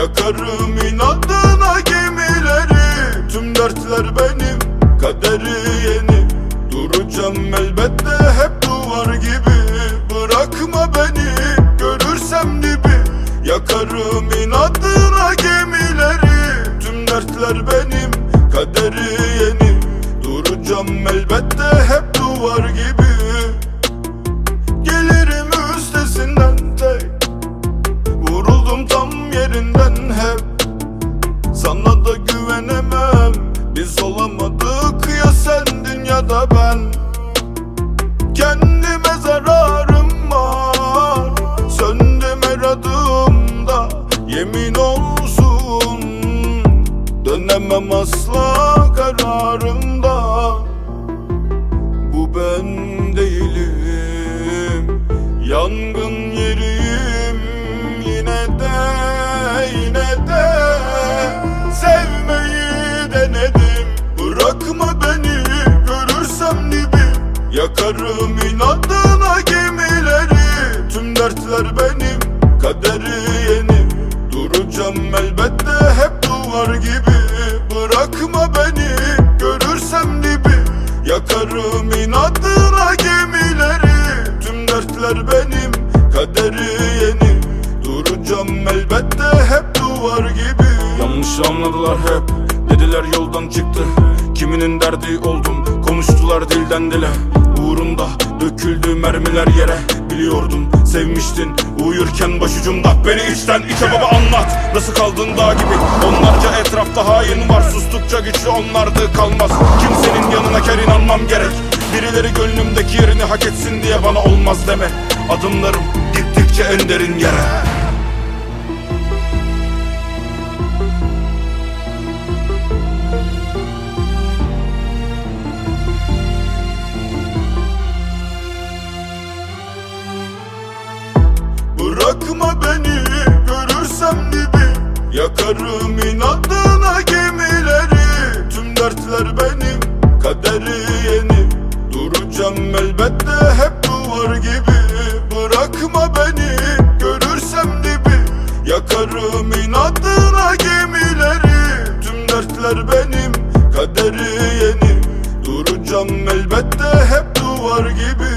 Yakarım inadına gemileri. Tüm dertler benim kaderi yeni. Duracağım elbette hep duvar gibi. Bırakma beni görürsem dibi. Yakarım inadına gemileri. Tüm dertler benim kaderi yeni. Duracağım elbette hep duvar gibi ya da ben. Kendime zararım var. Söndüm her adımda Yemin olsun. Dönemem asla kararımda Yakarım inadına gemileri. Tüm dertler benim kaderi yeni. Duracağım elbette hep duvar gibi. Bırakma beni görürsem dibi. Yakarım inadına gemileri. Tüm dertler benim kaderi yeni. Duracağım elbette hep duvar gibi. Yanlış anladılar hep. Dediler yoldan çıktı. Kiminin derdi oldum. Konuştular dilden dile Uğrunda döküldü mermiler yere. Biliyordun sevmiştin Uyurken başucumda. Beni içten içe baba anlat Nasıl kaldın dağ gibi? Onlarca etrafta hain var Sustukça güçlü onlardı kalmaz. Kimsenin yanına ker inanmam gerek. Birileri gönlümdeki yerini hak etsin diye bana olmaz deme. Adımlarım gittikçe en derin yere Yakarım inadına gemileri. Tüm dertler benim kaderi yeni Duracağım elbette hep duvar gibi. Bırakma beni görürsem dibi. Yakarım inadına gemileri. Tüm dertler benim kaderi yeni Duracağım elbette hep duvar gibi